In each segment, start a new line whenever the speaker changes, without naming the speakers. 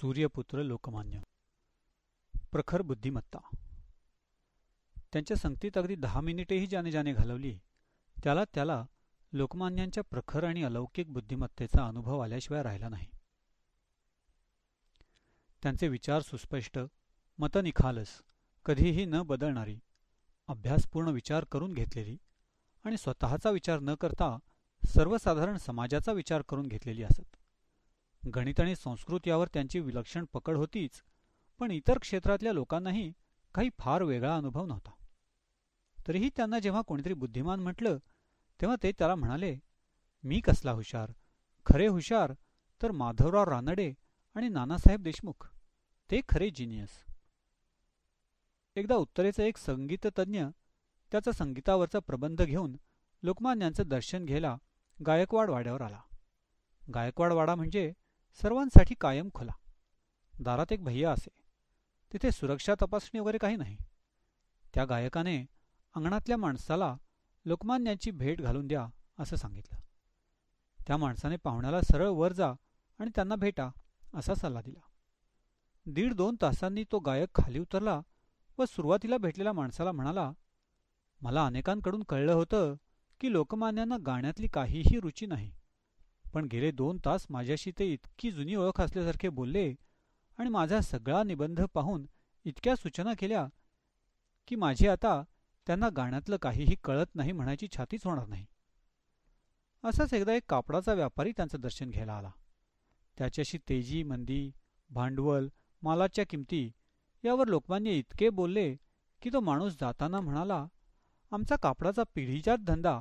सूर्यपुत्र लोकमान्य. प्रखर बुद्धिमत्ता. त्यांच्या संगतीत अगदी दहा मिनिटेही ज्याने ज्याने घालवली. त्याला त्याला लोकमान्यांच्या प्रखर आणि अलौकिक बुद्धिमत्तेचा अनुभव आल्याशिवाय राहिला नाही. त्यांचे विचार सुस्पष्ट मतनिखालस कधीही न बदलणारी अभ्यासपूर्ण विचार करून घेतलेली आणि स्वतःचा विचार न करता सर्वसाधारण समाजाचा विचार करून घेतलेली असत. गणित आणि संस्कृत यावर त्यांची विलक्षण पकड होतीच पण इतर क्षेत्रातल्या लोकांनाही काही फार वेगळा अनुभव नव्हता. तरीही त्यांना जेव्हा कोणीतरी बुद्धिमान म्हटलं तेव्हा ते त्याला म्हणाले मी कसला हुशार? खरे हुशार तर माधवराव रानडे आणि नानासाहेब देशमुख. ते खरे जिनियस एकदा उत्तरेचा एक संगीततज्ञ त्याचा संगीतावरचा प्रबंध घेऊन लोकमान्यांचं दर्शन घ्यायला गायकवाड वाड्यावर आला. गायकवाड वाडा म्हणजे सर्वांसाठी कायम खुला. दारात एक भैया असे. तिथे सुरक्षा तपासणी वगैरे काही नाही. त्या गायकाने अंगणातल्या माणसाला लोकमान्यांची भेट घालून द्या असं सांगितलं. त्या माणसाने पाहुण्याला सरळ वर जा आणि त्यांना भेटा असा सल्ला दिला. दीड दोन तासांनी तो गायक खाली उतरला व सुरुवातीला भेटलेल्या माणसाला म्हणाला मला अनेकांकडून कळलं होतं की लोकमान्यांना गाण्यातली काहीही रुची नाही. पण गेले दोन तास माझ्याशी ते इतकी जुनी ओळख असल्यासारखे बोलले आणि माझा सगळा निबंध पाहून इतक्या सूचना केल्या की माझी आता त्यांना गाण्यातलं काहीही कळत नाही म्हणायची छातीच होणार नाही. असाच एकदा एक कापडाचा व्यापारी त्यांचं दर्शन घ्यायला आला. त्याच्याशी तेजी मंदी भांडवल मालाच्या किमती यावर लोकमान्य इतके बोलले की तो माणूस जाताना म्हणाला आमचा कापडाचा पिढीजात धंदा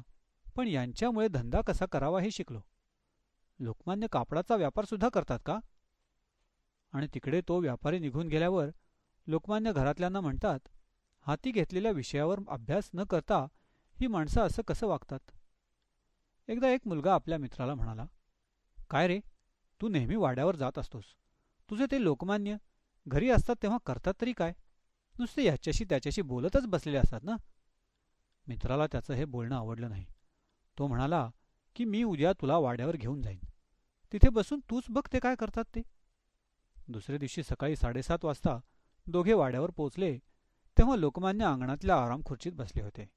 पण यांच्यामुळे धंदा कसा करावा हे शिकलो. लोकमान्य कापडाचा व्यापार सुद्धा करतात का? आणि तिकडे तो व्यापारी निघून गेल्यावर लोकमान्य घरातल्यांना म्हणतात हाती घेतलेल्या विषयावर अभ्यास न करता ही माणसं असं कसं वागतात? एकदा एक मुलगा आपल्या मित्राला म्हणाला काय रे तू नेहमी वाड्यावर जात असतोस. तुझे ते लोकमान्य घरी असतात तेव्हा करतात तरी काय? नुसते याच्याशी त्याच्याशी बोलतच बसलेले असतात ना? मित्राला त्याचं हे बोलणं आवडलं नाही. तो म्हणाला की मी उद्या तुला वाड्यावर घेऊन जाईन. तिथे बसून तूच बघ ते काय करतात ते. दुसऱ्या दिवशी सकाळी साडेसात वाजता दोघे वाड्यावर पोचले तेव्हा लोकमान्य अंगणातल्या आराम खुर्चीत बसले होते.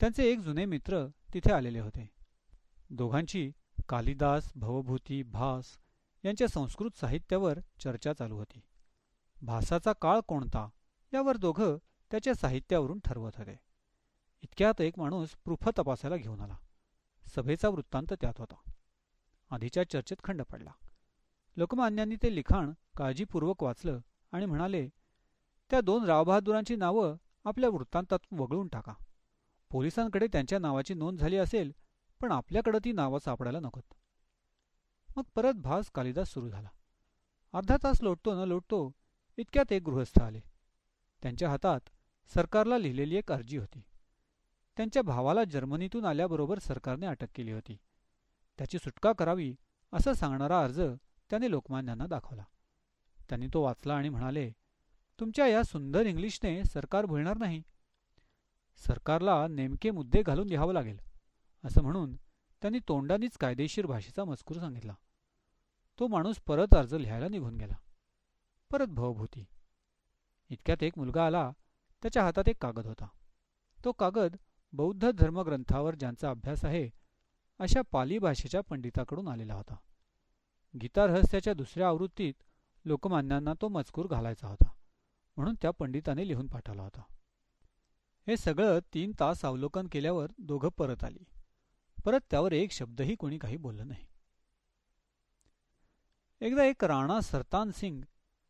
त्यांचे एक जुने मित्र तिथे आलेले होते. दोघांची कालिदास भवभूती भास यांच्या संस्कृत साहित्यावर चर्चा चालू होती. भासाचा काळ कोणता यावर दोघं त्याच्या साहित्यावरून ठरवत होते. इतक्यात एक माणूस प्रुफ तपासायला घेऊन आला. सभेचा वृत्तांत त्यात होता. आधीच्या चर्चेत खंड पडला. लोकमान्यांनी ते लिखाण काळजीपूर्वक वाचलं आणि म्हणाले त्या दोन रावबहादुरांची नावं आपल्या वृत्तांतात वगळून टाका. पोलिसांकडे त्यांच्या नावाची नोंद झाली असेल पण आपल्याकडं ती नावं सापडायला नकोत. मग परत भास कालिदास सुरू झाला. अर्धा तास लोटतो न लोटतो इतक्यात एक गृहस्थ आले. त्यांच्या हातात सरकारला लिहिलेली एक अर्जी होती. त्यांच्या भावाला जर्मनीतून आल्याबरोबर सरकारने अटक केली होती. त्याची सुटका करावी असं सांगणारा अर्ज त्याने लोकमान्यांना दाखवला. त्यांनी तो वाचला आणि म्हणाले तुमच्या या सुंदर इंग्लिशने सरकार भुलणार नाही. सरकारला नेमके मुद्दे घालून लिहावं लागेल. असं म्हणून त्यांनी तोंडानीच कायदेशीर भाषेचा मजकूर सांगितला. तो माणूस परत अर्ज लिहायला निघून गेला. परत भवभूती. इतक्यात एक मुलगा आला. त्याच्या हातात एक कागद होता. तो कागद बौद्ध धर्मग्रंथावर ज्यांचा अभ्यास आहे अशा पाली भाषेच्या पंडिताकडून आलेला होता. गीता रहस्याच्या दुसऱ्या आवृत्तीत लोकमान्यांना तो मजकूर घालायचा होता म्हणून त्या पंडिताने लिहून पाठवला होता. हे सगळं तीन तास अवलोकन केल्यावर दोघं परत आली. परत त्यावर एक शब्दही कोणी काही बोललं नाही. एकदा एक राणा सरतान सिंग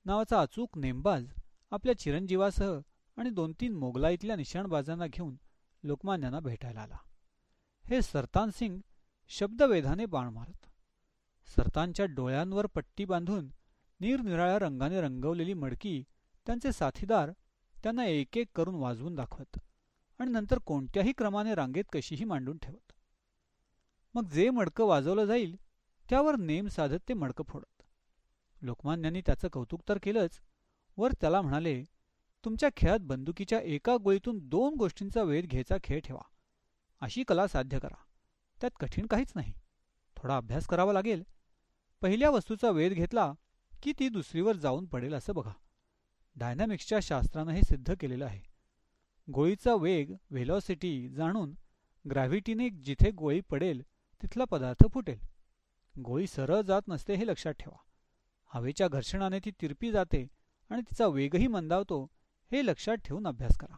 नावाचा अचूक नेमबाज आपल्या चिरंजीवासह आणि दोन तीन मोगलाईतल्या निशाणबाजांना घेऊन लोकमान्यांना भेटायला आला. हे सरतान सिंग शब्दवेधाने बाण मारत. सरतांच्या डोळ्यांवर पट्टी बांधून निरनिराळ्या रंगाने रंगवलेली मडकी त्यांचे साथीदार त्यांना एक एक करून वाजवून दाखवत आणि नंतर कोणत्याही क्रमाने रांगेत कशीही मांडून ठेवत. मग जे मडकं वाजवलं जाईल त्यावर नेम साधत ते मडकं फोडत. लोकमान्यांनी त्याचं कौतुक तर केलंच वर त्याला म्हणाले तुमच्या खेळात बंदुकीच्या एका गोळीतून दोन गोष्टींचा वेध घ्यायचा खेळ ठेवा. अशी कला साध्य करा. त्यात कठीण काहीच नाही. थोडा अभ्यास करावा लागेल. पहिल्या वस्तूचा वेध घेतला की ती दुसरीवर जाऊन पडेल असं बघा. डायनॅमिक्सच्या शास्त्रानं हे सिद्ध केलेलं आहे. गोळीचा वेग व्हेलॉसिटी जाणून ग्रॅव्हिटीने जिथे गोळी पडेल तिथला पदार्थ फुटेल. गोळी सरळ जात नसते हे लक्षात ठेवा. हवेच्या घर्षणाने ती तिरपी जाते आणि तिचा वेगही मंदावतो हे लक्षात ठेवून अभ्यास करा.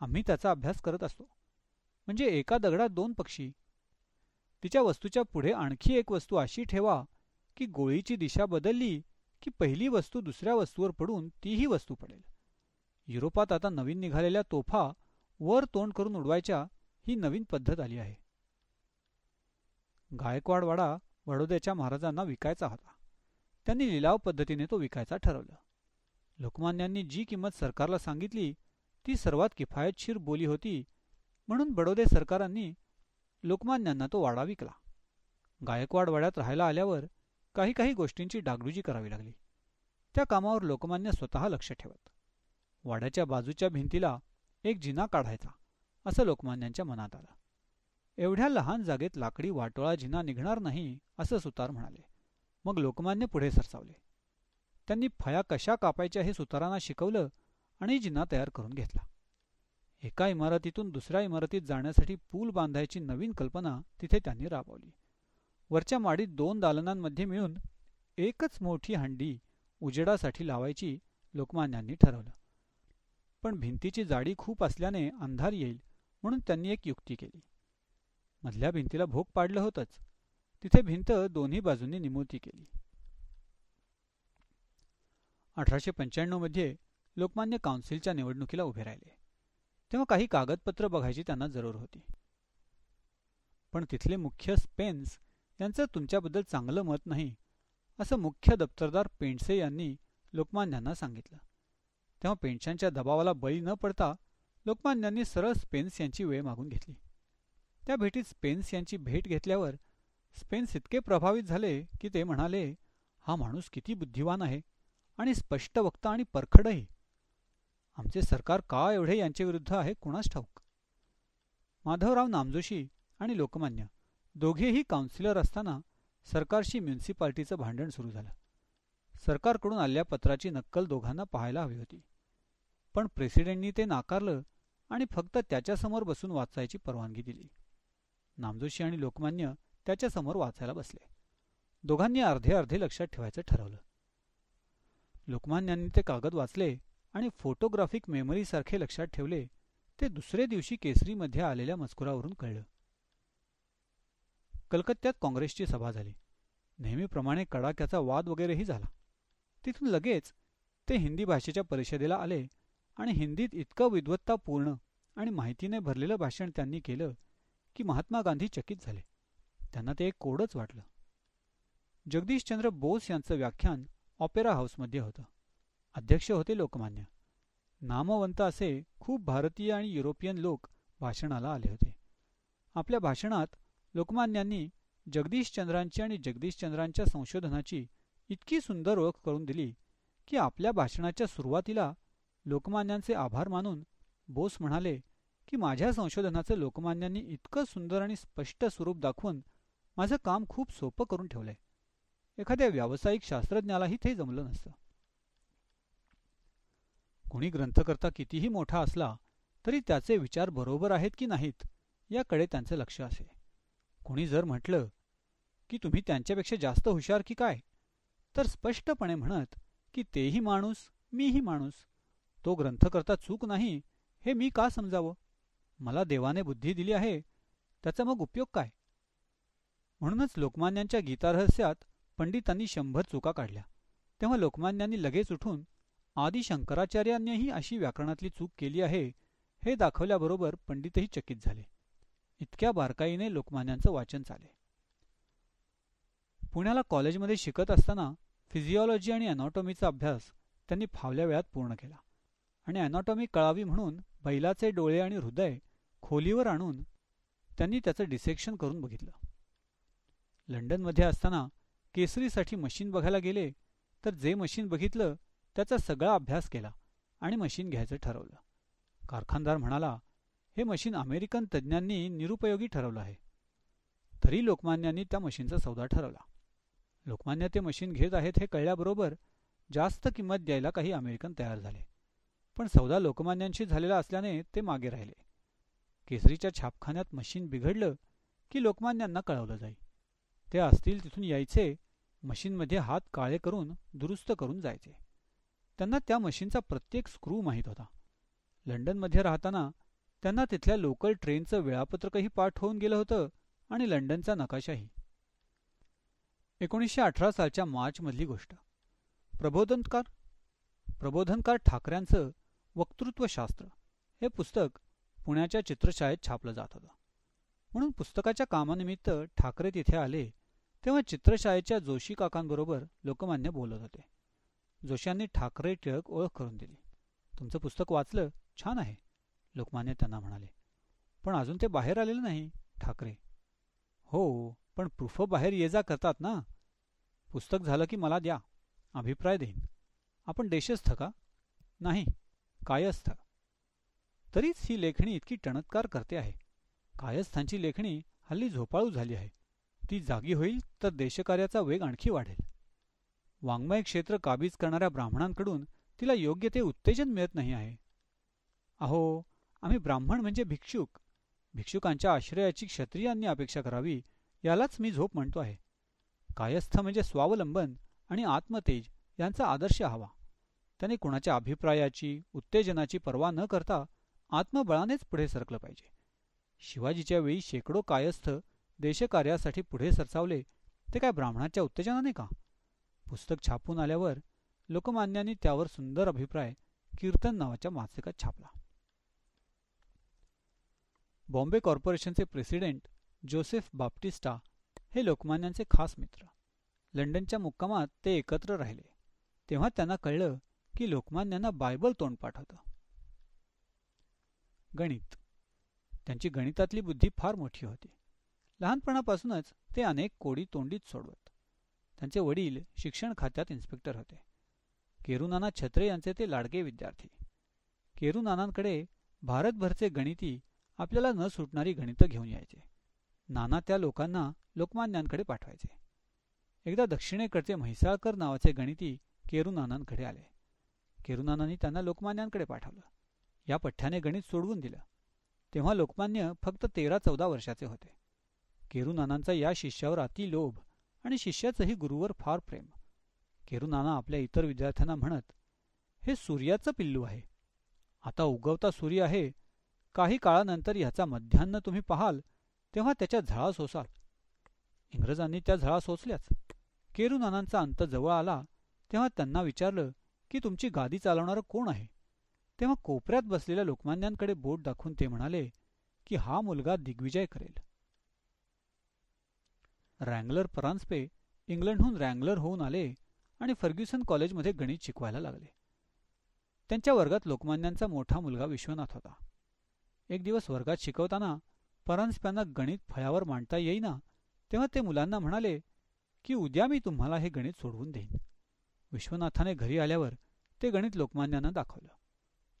आम्ही त्याचा अभ्यास करत असतो. म्हणजे एका दगडात दोन पक्षी तिच्या वस्तूच्या पुढे आणखी एक वस्तू अशी ठेवा की गोळीची दिशा बदलली की पहिली वस्तू दुसऱ्या वस्तूवर पडून तीही वस्तू पडेल. युरोपात आता नवीन निघालेल्या तोफा वर तोंड करून उडवायच्या ही नवीन पद्धत आली आहे. गायकवाडवाडा वडोद्याच्या महाराजांना विकायचा होता. त्यांनी लिलाव पद्धतीने तो विकायचा ठरवलं. लोकमान्यांनी जी किंमत सरकारला सांगितली ती सर्वात किफायतशीर बोली होती म्हणून बडोदे सरकारांनी लोकमान्यांना तो वाडा विकला. गायकवाड वाड्यात राहायला आल्यावर काही काही गोष्टींची डागडुजी करावी लागली. त्या कामावर लोकमान्य स्वतः लक्ष ठेवत. वाड्याच्या बाजूच्या भिंतीला एक जिना काढायचा असं लोकमान्यांच्या मनात आलं. एवढ्या लहान जागेत लाकडी वाटोळा जिना निघणार नाही असं सुतार म्हणाले. मग लोकमान्य पुढे सरसावले. त्यांनी फया कशा कापायच्या हे सुतारांना शिकवलं आणि जिना तयार करून घेतला. एका इमारतीतून दुसऱ्या इमारतीत जाण्यासाठी पूल बांधायची नवीन कल्पना तिथे त्यांनी राबवली. वरच्या माडीत दोन दालनांमध्ये मिळून एकच मोठी हंडी उजेडासाठी लावायची लोकमान्यांनी ठरवलं. पण भिंतीची जाडी खूप असल्याने अंधार येईल म्हणून त्यांनी एक युक्ती केली. मधल्या भिंतीला भोग पाडलं होतंच. तिथे भिंत दोन्ही बाजूंनी निमुळती केली. अठराशे पंच्याण्णवमध्ये लोकमान्य काउन्सिलच्या निवडणुकीला उभे राहिले. तेव्हा काही कागदपत्र बघायची त्यांना जरूर होती. पण तिथले मुख्य स्पेन्स यांचं तुमच्याबद्दल चांगलं मत नाही असं मुख्य दप्तरदार पेंडसे यांनी लोकमान्यांना सांगितलं. तेव्हा पेंडशांच्या दबावाला बळी न पडता लोकमान्यांनी सरळ स्पेन्स यांची वेळ मागून घेतली. त्या भेटीत स्पेन्स यांची भेट घेतल्यावर स्पेन्स इतके प्रभावित झाले की ते म्हणाले हा माणूस किती बुद्धिवान आहे आणि स्पष्ट वक्ता आणि परखडही. आमचे सरकार का एवढे यांच्याविरुद्ध आहे कुणास ठाऊक? माधवराव नामजोशी आणि लोकमान्य दोघेही काउन्सिलर असताना सरकारशी म्युन्सिपाल्टीचं भांडण सुरू झालं. सरकारकडून आलेल्या पत्राची नक्कल दोघांना पाहायला हवी होती. पण प्रेसिडेंटनी ते नाकारलं आणि फक्त त्याच्यासमोर बसून वाचायची परवानगी दिली. नामजोशी आणि लोकमान्य त्याच्यासमोर वाचायला बसले. दोघांनी अर्धे अर्धे लक्षात ठेवायचं ठरवलं. लोकमान्यांनी ते कागद वाचले आणि फोटोग्राफिक मेमरीसारखे लक्षात ठेवले ते दुसरे दिवशी केसरीमध्ये आलेल्या मजकुरावरून कळलं. कलकत्त्यात काँग्रेसची सभा झाली. नेहमीप्रमाणे कडाक्याचा वाद वगैरेही झाला. तिथून लगेच ते हिंदी भाषेच्या परिषदेला आले आणि हिंदीत इतकं विद्वत्तापूर्ण आणि माहितीने भरलेलं भाषण त्यांनी केलं की महात्मा गांधी चकित झाले. त्यांना ते एक कोडच वाटलं. जगदीशचंद्र बोस यांचं व्याख्यान ऑपेरा हाऊसमध्ये होतं. अध्यक्ष होते लोकमान्य. नामवंत असे खूप भारतीय आणि युरोपियन लोक भाषणाला आले होते. आपल्या भाषणात लोकमान्यांनी जगदीशचंद्रांची आणि जगदीशचंद्रांच्या संशोधनाची इतकी सुंदर ओळख करून दिली की आपल्या भाषणाच्या सुरुवातीला लोकमान्यांचे आभार मानून बोस म्हणाले की माझ्या संशोधनाचं लोकमान्यांनी इतकं सुंदर आणि स्पष्ट स्वरूप दाखवून माझं काम खूप सोपं करून ठेवलंय. एखाद्या व्यावसायिक शास्त्रज्ञालाही ते जमलं नसतं. कुणी ग्रंथकर्ता कितीही मोठा असला तरी त्याचे विचार बरोबर आहेत की नाहीत याकडे त्यांचं लक्ष असे. कुणी जर म्हटलं की तुम्ही त्यांच्यापेक्षा जास्त हुशार की काय तर स्पष्टपणे म्हणत की तेही माणूस मीही माणूस तो ग्रंथकर्ता चूक नाही हे मी का समजावं? मला देवाने बुद्धी दिली आहे त्याचा मग उपयोग काय? म्हणूनच लोकमान्यांच्या गीतारहस्यात पंडितांनी शंभर चुका काढल्या. तेव्हा लोकमान्यांनी लगेच उठून आदी शंकराचार्यांनीही अशी व्याकरणातली चूक केली आहे हे दाखवल्याबरोबर पंडितही चकित झाले. इतक्या बारकाईने लोकमान्यांचं वाचन चाले. पुण्याला कॉलेजमध्ये शिकत असताना फिजिओलॉजी आणि अनॉटॉमीचा अभ्यास त्यांनी फावल्या वेळात पूर्ण केला. आणि अनॉटॉमी कळावी म्हणून बैलाचे डोळे आणि हृदय खोलीवर आणून त्यांनी त्याचं डिसेक्शन करून बघितलं. लंडनमध्ये असताना केसरीसाठी मशीन बघायला गेले तर जे मशीन बघितलं त्याचा सगळा अभ्यास केला आणि मशीन घ्यायचं ठरवलं. कारखानदार म्हणाला हे मशीन अमेरिकन तज्ज्ञांनी निरुपयोगी ठरवलं आहे. तरी लोकमान्यांनी त्या मशीनचा सौदा ठरवला. लोकमान्य ते मशीन घेत आहेत हे कळल्याबरोबर जास्त किंमत द्यायला काही अमेरिकन तयार झाले. पण सौदा लोकमान्यांशी झालेला असल्याने ते मागे राहिले. केसरीच्या छापखान्यात मशीन बिघडलं की लोकमान्यांना कळवलं जाई. ते असतील तिथून यायचे मशीनमध्ये हात काळे करून दुरुस्त करून जायचे. त्यांना त्या मशीनचा प्रत्येक स्क्रू माहीत होता. लंडनमध्ये राहताना त्यांना तिथल्या लोकल ट्रेनचं वेळापत्रकही पाठ होऊन गेलं होतं आणि लंडनचा नकाशाही. एकोणीसशे अठरा सालच्या मार्चमधली गोष्ट. प्रबोधनकार प्रबोधनकार ठाकऱ्यांचं वक्तृत्वशास्त्र हे पुस्तक पुण्याच्या चित्रशाळेत छापलं जात होतं. म्हणून पुस्तकाच्या कामानिमित्त ठाकरे तिथे आले तेव्हा चित्रशाळेच्या जोशी काकांबरोबर लोकमान्य बोलत होते. जोशांनी ठाकरे टिळक ओळख करून दिली. तुमचं पुस्तक वाचलं छान आहे लोकमान्य त्यांना म्हणाले. पण अजून ते बाहेर आलेलं नाही ठाकरे. हो पण प्रूफ बाहेर ये जा करतात ना. पुस्तक झालं की मला द्या अभिप्राय देईन. आपण देशस्थ का? नाही कायस्थ. तरीच ही लेखणी इतकी टणत्कार करते आहे. कायस्थांची लेखणी हल्ली झोपाळू झाली आहे. ती जागी होईल तर देशकार्याचा वेग आणखी वाढेल. वाङ्मय क्षेत्र काबीज करणाऱ्या ब्राह्मणांकडून तिला योग्य ते उत्तेजन मिळत नाही आहे. अहो आम्ही ब्राह्मण म्हणजे भिक्षुक. भिक्षुकांच्या आश्रयाची क्षत्रियांनी अपेक्षा करावी यालाच मी झोप म्हणतो आहे. कायस्थ म्हणजे स्वावलंबन आणि आत्मतेज यांचा आदर्श हवा. त्याने कुणाच्या अभिप्रायाची उत्तेजनाची पर्वा न करता आत्मबळानेच पुढे सरकलं पाहिजे. शिवाजीच्या वेळी शेकडो कायस्थ देशकार्यासाठी पुढे सरसावले ते काय ब्राह्मणाच्या उत्तेजनाने का? पुस्तक छापून आल्यावर लोकमान्यांनी त्यावर सुंदर अभिप्राय कीर्तन नावाच्या मासिकात छापला. बॉम्बे कॉर्पोरेशनचे प्रेसिडेंट जोसेफ बाप्टिस्टा हे लोकमान्यांचे खास मित्र. लंडनच्या मुक्कामात ते एकत्र राहिले. तेव्हा त्यांना कळलं की लोकमान्यांना बायबल तोंड पाठवतं गणित. त्यांची गणितातली बुद्धी फार मोठी होती. लहानपणापासूनच ते अनेक कोडी तोंडीत सोडवत. त्यांचे वडील शिक्षण खात्यात इन्स्पेक्टर होते. केरुनाना छत्रे यांचे ते लाडके विद्यार्थी. केरुनानांकडे भारतभरचे गणिती आपल्याला न सुटणारी गणितं घेऊन यायचे. नाना त्या लोकांना लोकमान्यांकडे पाठवायचे. एकदा दक्षिणेकडचे म्हैसाळकर नावाचे गणिती केरुनानांकडे आले. केरुनानांनी त्यांना लोकमान्यांकडे पाठवलं. या पठ्ठ्याने गणित सोडवून दिलं. तेव्हा लोकमान्य फक्त तेरा चौदा वर्षाचे होते. केरुनानांचा या शिष्यावर अति लोभ आणि शिष्याचंही गुरुवर फार प्रेम. केरुनाना आपल्या इतर विद्यार्थ्यांना म्हणत हे सूर्याचं पिल्लू आहे. आता उगवता सूर्य आहे. काही काळानंतर ह्याचा मध्यान्न तुम्ही पाहाल तेव्हा त्याच्या झळा सोसाल. इंग्रजांनी त्या झळा सोसल्याच. केरुनानांचा अंत जवळ आला तेव्हा त्यांना विचारलं की तुमची गादी चालवणारं कोण आहे? तेव्हा कोपऱ्यात बसलेल्या लोकमान्यांकडे बोट दाखवून ते म्हणाले की हा मुलगा दिग्विजय करेल. रँगलर परांजपे इंग्लंडहून रँगलर होऊन आले आणि फर्ग्युसन कॉलेजमध्ये गणित शिकवायला लागले. त्यांच्या वर्गात लोकमान्यांचा मोठा मुलगा विश्वनाथ होता. एक दिवस वर्गात शिकवताना परांजप्यांना गणित फळ्यावर मांडता येईना तेव्हा ते मुलांना म्हणाले की उद्या मी तुम्हाला हे गणित सोडवून देईन. विश्वनाथाने घरी आल्यावर ते गणित लोकमान्यांना दाखवलं.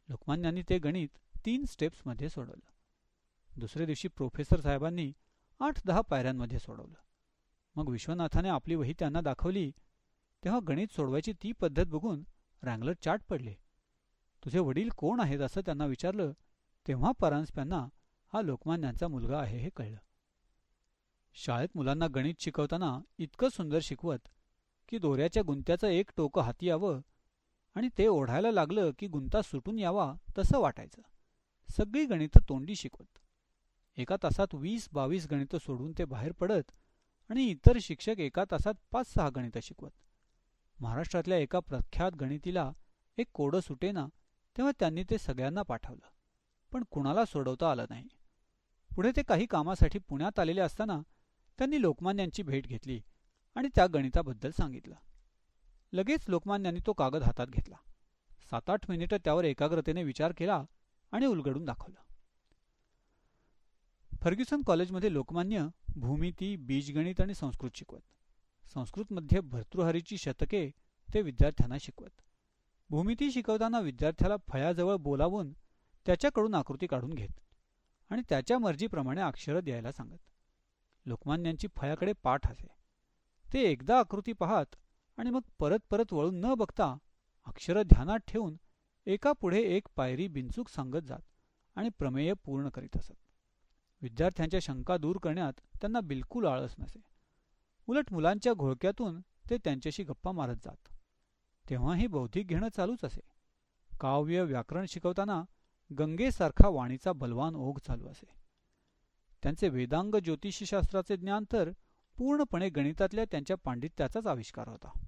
लोकमान्यांनी ते गणित तीन स्टेप्समध्ये सोडवलं. दुसऱ्या दिवशी प्रोफेसर साहेबांनी आठ दहा पायऱ्यांमध्ये सोडवलं. मग विश्वनाथाने आपली वही त्यांना दाखवली तेव्हा गणित सोडवायची ती पद्धत बघून रँगलर चाट पडले. तुझे वडील कोण आहेत असं त्यांना विचारलं तेव्हा परांजप्यांना हा लोकमान्यांचा मुलगा आहे हे कळलं. शाळेत मुलांना गणित शिकवताना इतकं सुंदर शिकवत की दोऱ्याच्या गुंत्याचं एक टोकं हाती यावं आणि ते ओढायला लागलं की गुंता सुटून यावा तसं वाटायचं. सगळी गणितं तोंडी शिकवत. एका तासात वीस बावीस गणितं सोडून ते बाहेर पडत आणि इतर शिक्षक एका तासात पाच सहा गणितं शिकवत. महाराष्ट्रातल्या एका प्रख्यात गणितीला एक कोडं सुटेना तेव्हा त्यांनी ते सगळ्यांना पाठवलं. पण कुणाला सोडवता आलं नाही. पुढे ते काही कामासाठी पुण्यात आलेले असताना त्यांनी लोकमान्यांची भेट घेतली आणि त्या गणिताबद्दल सांगितलं. लगेच लोकमान्यांनी तो कागद हातात घेतला. सात आठ मिनिटं त्यावर एकाग्रतेने विचार केला आणि उलगडून दाखवलं. फर्ग्युसन कॉलेजमध्ये लोकमान्य भूमिती बीजगणित आणि संस्कृत शिकवत. संस्कृतमध्ये भर्तृहारीची शतके ते विद्यार्थ्यांना शिकवत. भूमिती शिकवताना विद्यार्थ्याला फळ्याजवळ बोलावून त्याच्याकडून आकृती काढून घेत आणि त्याच्या मर्जीप्रमाणे अक्षरं द्यायला सांगत. लोकमान्यांची फळ्याकडे पाठ असे ते एकदा आकृती पाहात आणि मग परत परत वळून न बघता अक्षरं ध्यानात ठेवून एका पुढे एक पायरी बिनचूक सांगत जात आणि प्रमेय पूर्ण करीत असत. विद्यार्थ्यांच्या शंका दूर करण्यात त्यांना बिलकुल आळस नसे. उलट मुलांच्या घोळक्यातून ते त्यांच्याशी गप्पा मारत जात. तेव्हाही बौद्धिक घेणं चालूच असे. काव्य व्याकरण शिकवताना गंगेसारखा वाणीचा बलवान ओघ चालू असे. त्यांचे वेदांग ज्योतिषशास्त्राचे ज्ञान तर पूर्णपणे गणितातल्या त्यांच्या पांडित्याचाच आविष्कार होता.